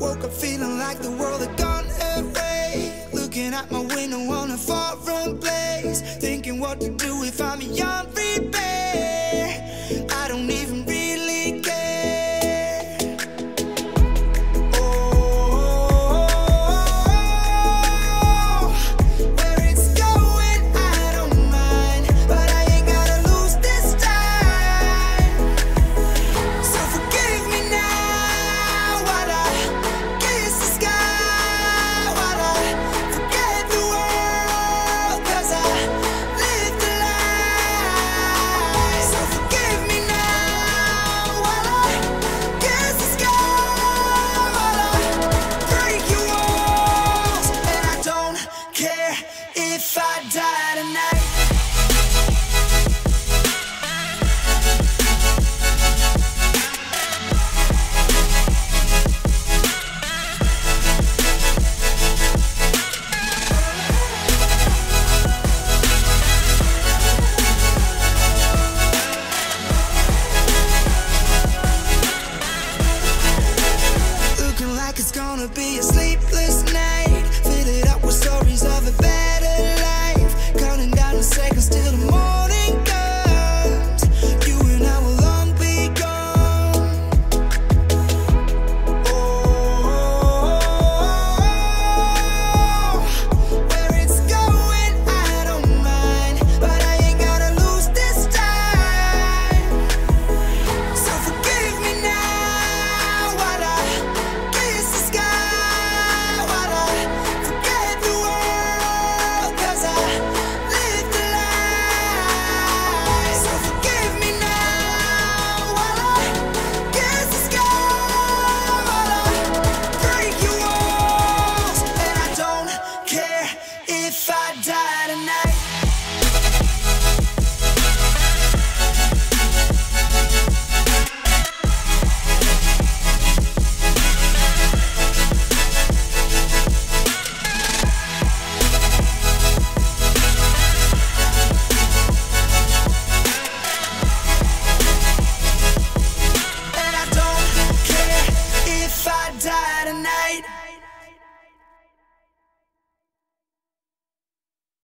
Woke up feeling like the world had gone away. Looking out my window on a foreign place. Thinking what to do if I'm a young die.